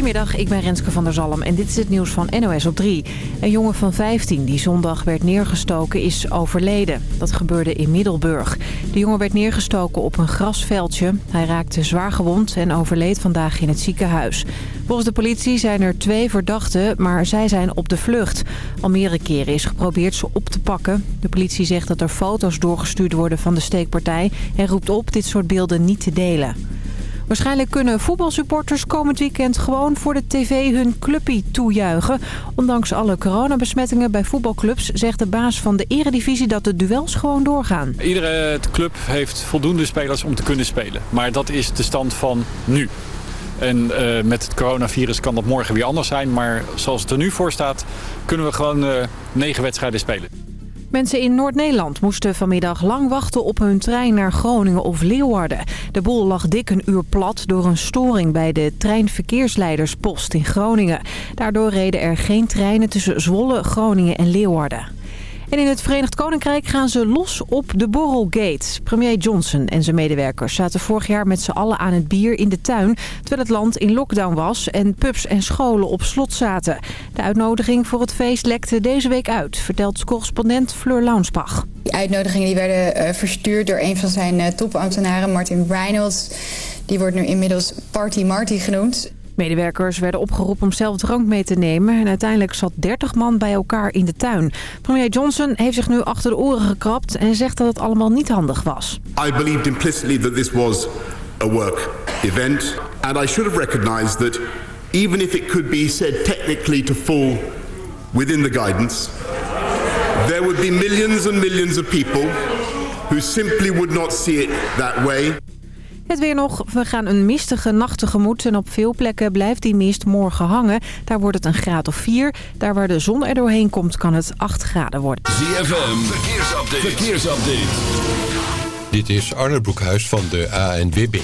Goedemiddag, ik ben Renske van der Zalm en dit is het nieuws van NOS op 3. Een jongen van 15 die zondag werd neergestoken is overleden. Dat gebeurde in Middelburg. De jongen werd neergestoken op een grasveldje. Hij raakte zwaar gewond en overleed vandaag in het ziekenhuis. Volgens de politie zijn er twee verdachten, maar zij zijn op de vlucht. Al meerdere keren is geprobeerd ze op te pakken. De politie zegt dat er foto's doorgestuurd worden van de steekpartij... en roept op dit soort beelden niet te delen. Waarschijnlijk kunnen voetbalsupporters komend weekend gewoon voor de tv hun clubpie toejuichen. Ondanks alle coronabesmettingen bij voetbalclubs zegt de baas van de eredivisie dat de duels gewoon doorgaan. Iedere club heeft voldoende spelers om te kunnen spelen. Maar dat is de stand van nu. En uh, met het coronavirus kan dat morgen weer anders zijn. Maar zoals het er nu voor staat, kunnen we gewoon uh, negen wedstrijden spelen. Mensen in Noord-Nederland moesten vanmiddag lang wachten op hun trein naar Groningen of Leeuwarden. De boel lag dik een uur plat door een storing bij de treinverkeersleiderspost in Groningen. Daardoor reden er geen treinen tussen Zwolle, Groningen en Leeuwarden. En in het Verenigd Koninkrijk gaan ze los op de borrelgate. Premier Johnson en zijn medewerkers zaten vorig jaar met z'n allen aan het bier in de tuin... terwijl het land in lockdown was en pubs en scholen op slot zaten. De uitnodiging voor het feest lekte deze week uit, vertelt correspondent Fleur Launsbach. Die uitnodigingen die werden uh, verstuurd door een van zijn uh, topambtenaren, Martin Reynolds. Die wordt nu inmiddels Party Marty genoemd. Medewerkers werden opgeroepen om zelf drank mee te nemen... en uiteindelijk zat 30 man bij elkaar in de tuin. Premier Johnson heeft zich nu achter de oren gekrapt... en zegt dat het allemaal niet handig was. I believed implicitly that this was a work event. And I should have recognized that even if it could be said technically to fall within the guidance... there would be millions and millions of people who simply would not see it that way... Het weer nog. We gaan een mistige nacht tegemoet en op veel plekken blijft die mist morgen hangen. Daar wordt het een graad of 4. Daar waar de zon er doorheen komt kan het 8 graden worden. ZFM, verkeersupdate. verkeersupdate. Dit is Arne Broekhuis van de ANWB.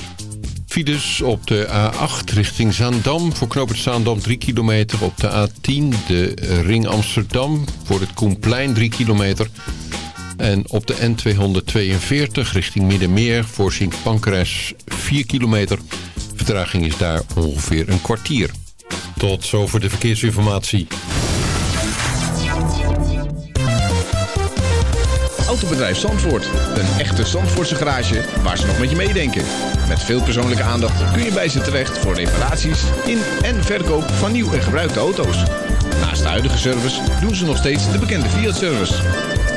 Files op de A8 richting Zaandam. Voor knooppunt Zaandam 3 kilometer. Op de A10 de ring Amsterdam. Voor het Koenplein 3 kilometer. En op de N242 richting Middenmeer voor Sint Pancras 4 kilometer. Vertraging is daar ongeveer een kwartier. Tot zover de verkeersinformatie. Autobedrijf Zandvoort. Een echte Zandvoortse garage waar ze nog met je meedenken. Met veel persoonlijke aandacht kun je bij ze terecht voor reparaties in en verkoop van nieuw en gebruikte auto's. Naast de huidige service doen ze nog steeds de bekende Fiat-service.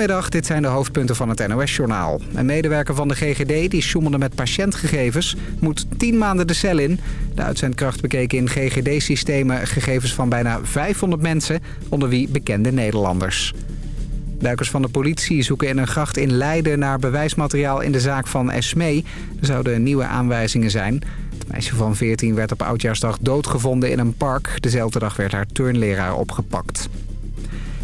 Goedemiddag, dit zijn de hoofdpunten van het NOS-journaal. Een medewerker van de GGD die sjoemelde met patiëntgegevens moet 10 maanden de cel in. De uitzendkracht bekeek in GGD-systemen gegevens van bijna 500 mensen, onder wie bekende Nederlanders. Duikers van de politie zoeken in een gracht in Leiden naar bewijsmateriaal in de zaak van Esmee. Er zouden nieuwe aanwijzingen zijn. Het meisje van 14 werd op Oudjaarsdag doodgevonden in een park. Dezelfde dag werd haar turnleraar opgepakt.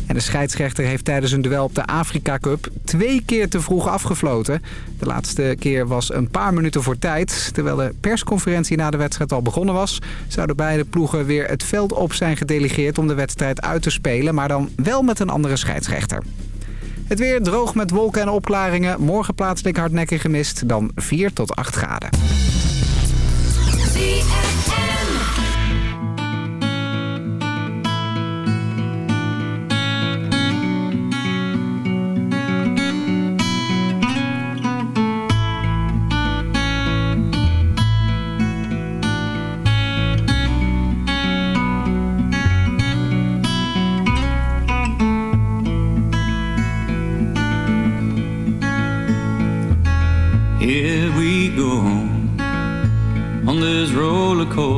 En de scheidsrechter heeft tijdens een duel op de Afrika Cup twee keer te vroeg afgefloten. De laatste keer was een paar minuten voor tijd. Terwijl de persconferentie na de wedstrijd al begonnen was... zouden beide ploegen weer het veld op zijn gedelegeerd om de wedstrijd uit te spelen... maar dan wel met een andere scheidsrechter. Het weer droog met wolken en opklaringen. Morgen plaatselijk hardnekkig gemist, dan 4 tot 8 graden.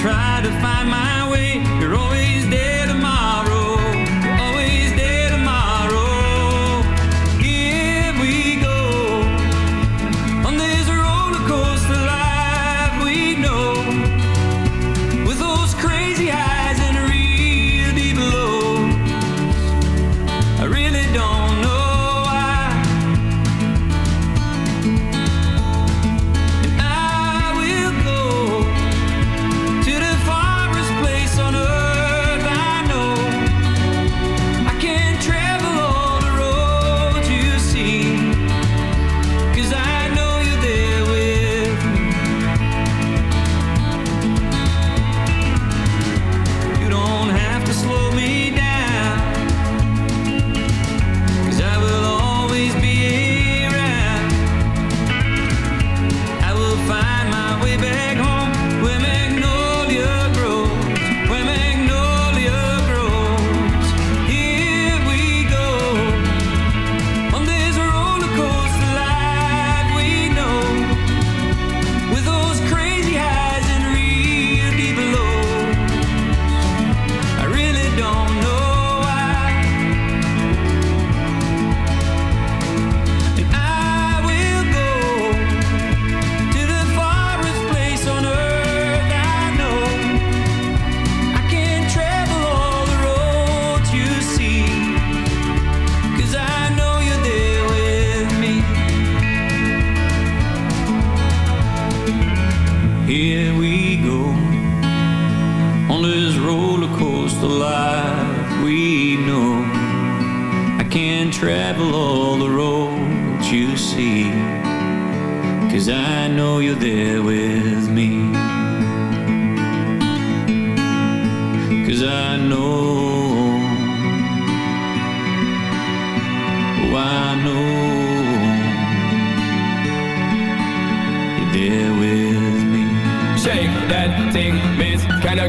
try to find my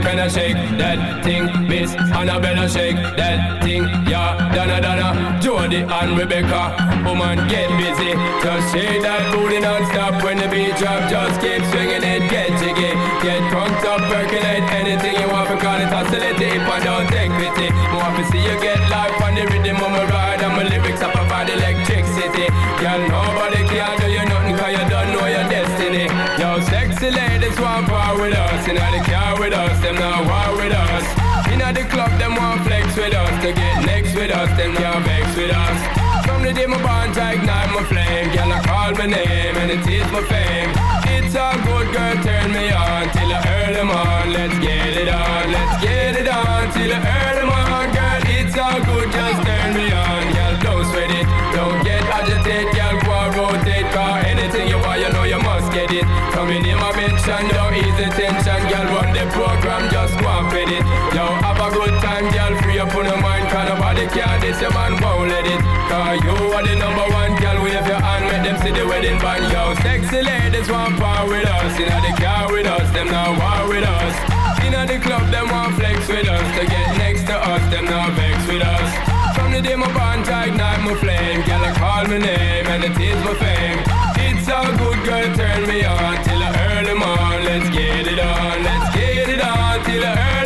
I, I shake that thing, miss? Annabella, shake that thing, yeah. Donna, Donna, Jody and Rebecca. Woman, get busy. Just shake that booty non-stop when the beat drop. Just keep swinging it, get jiggy. Get drunk up, percolate anything you want. Because it's hostility, if I don't take pity. Want to see you get life on the rhythm of my ride. And my lyrics up about electricity. Girl, nobody can do you nothing cause you don't know your destiny. Yo, sexy ladies want power with us. You know they car with us, them not war with us. In the club, them want flex with us. To get next with us, them can't vex with us. From the day my bond, I ignite my flame. Girl, I call my name and it is my fame. It's all good, girl, turn me on till I earn them on. Let's get it on, let's get it on till I earn them on. All good, just turn me on. Girl, don't sweat it, don't get agitated. Girl, go and rotate, car anything you want, you know you must get it. Coming in my mention, don't ease the tension. Girl, run the program, just go and fit it. Yo, have a good time, girl, free up on your mind. Cause nobody care, this your man won't let it. Cause you are the number one, girl, wave your hand, make them see the wedding band. Yo, sexy ladies want power with us. You know, the car with us, them now war with us. In the club, them want flex with us. To get next to us, them not vex with us. From the day my bond, I ignite my flame. Girl, I call my name and it is my fame. It's so good, girl, turn me on till I early morn. Let's get it on, let's get it on till the early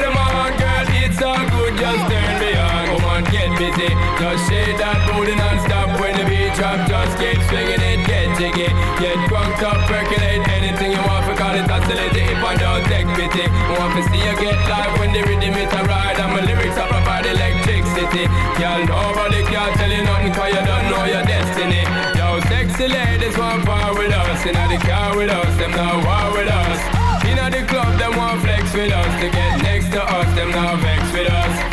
busy. Just shake that booty non-stop when the beat drop. Just keep swinging it, get jiggy. Get drunk up, percolate anything you want. For call it facility if I don't take pity. Want to see you get live when the rhythm it a ride and my lyrics are provide electricity. Girl, nobody can tell you nothing cause you don't know your destiny. Yo, sexy ladies want part with us, in the car with us, them now war with us. In the club, them want flex with us, to get next to us, them now vex with us.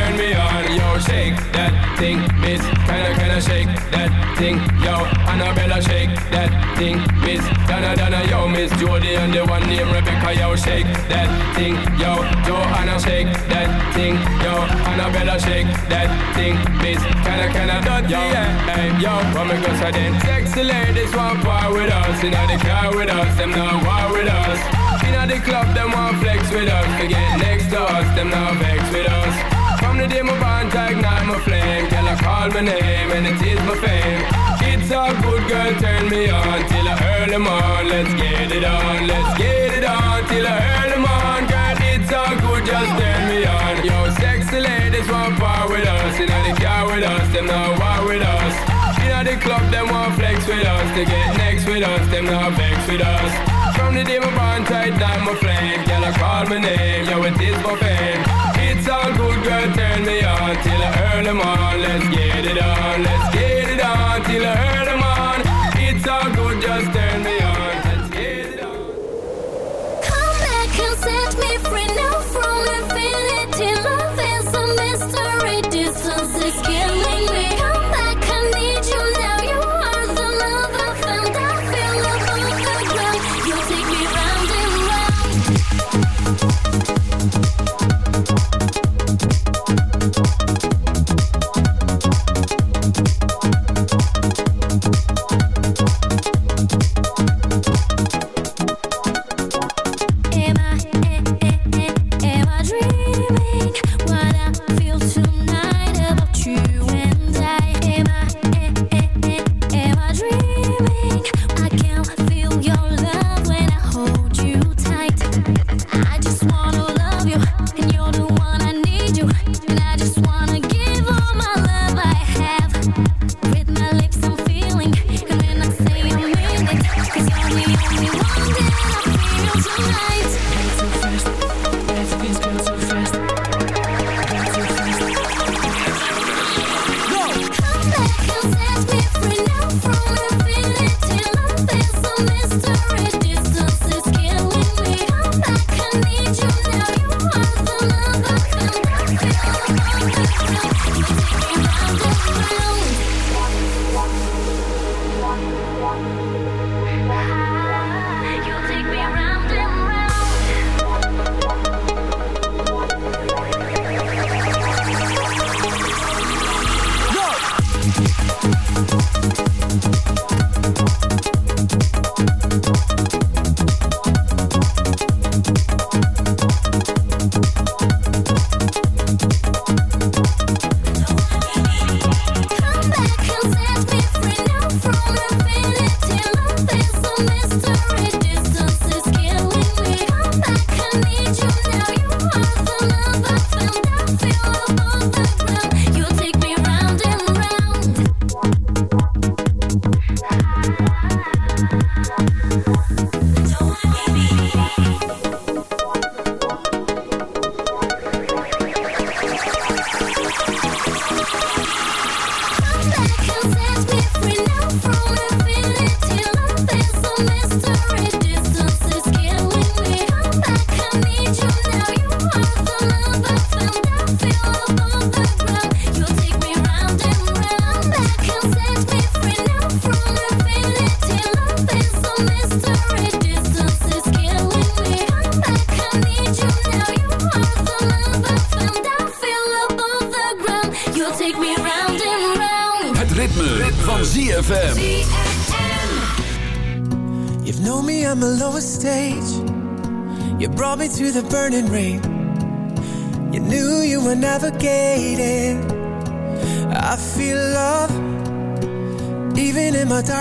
me on Yo, shake. That thing, miss Kinda, kinda shake. That thing Yo, Annabella, shake. That thing, miss Donna, Donna, yo, miss Jody And the one named Rebecca, yo, shake. That thing Yo, Joanna, shake. That thing Yo, Annabella, shake. That thing Miss, kinda, kinda dirty, yeah. Hey, yo, and go so then Sexy ladies want part with us. Inna the car with us, them not war with us. Inna the club, them want flex with us. To get next to us, them not vex with us From the day my bond to ignite my flame. Girl, I call my name and it is my fame. It's all good, girl, turn me on Till I earn them on, let's get it on Let's get it on, till I earn them on Girl, it's all good, just turn me on. Yo, sexy ladies want part with us. Inna the car with us, them not war with us. Inna the club, them want flex with us. To get next with us, them not vex with us. From the day my bond tight down my flame. Girl, I call my name, yo, it is my fame It's all good, girl, turn me on Till earn them let's get it on Let's get it on, till earn them It's all good, just turn me on. Let's get it on. Come back and set me free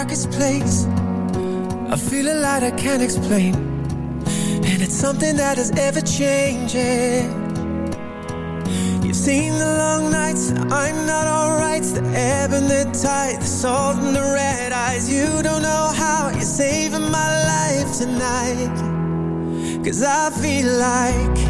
darkest place. I feel a light I can't explain. And it's something that is ever changing. You've seen the long nights, I'm not alright. The ebb and the tide, the salt and the red eyes. You don't know how you're saving my life tonight. Cause I feel like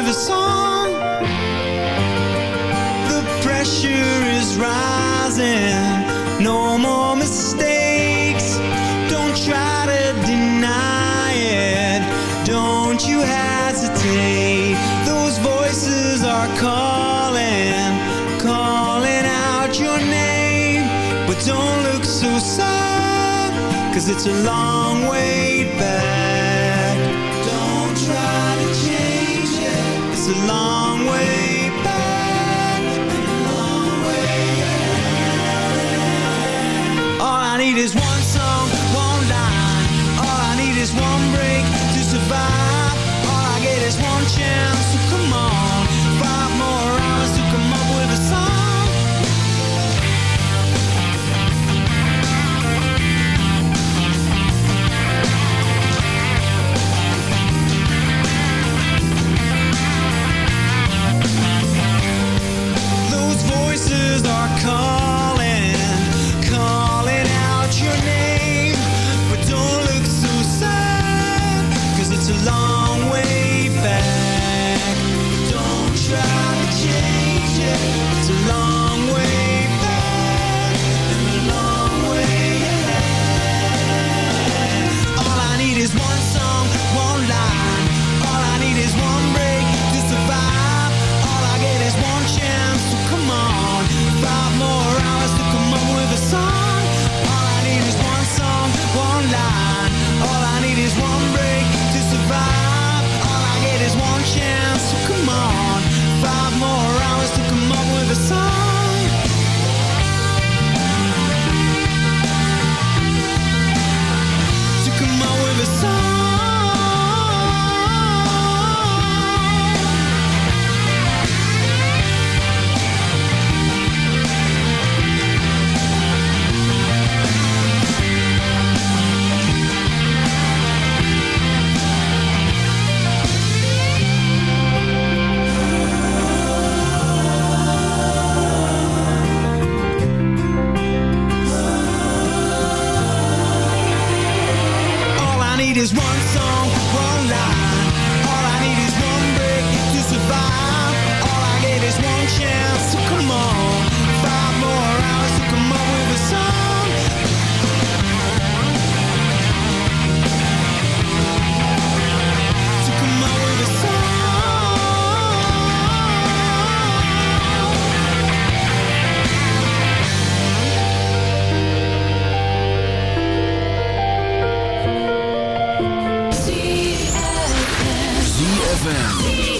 with a song. ZFM.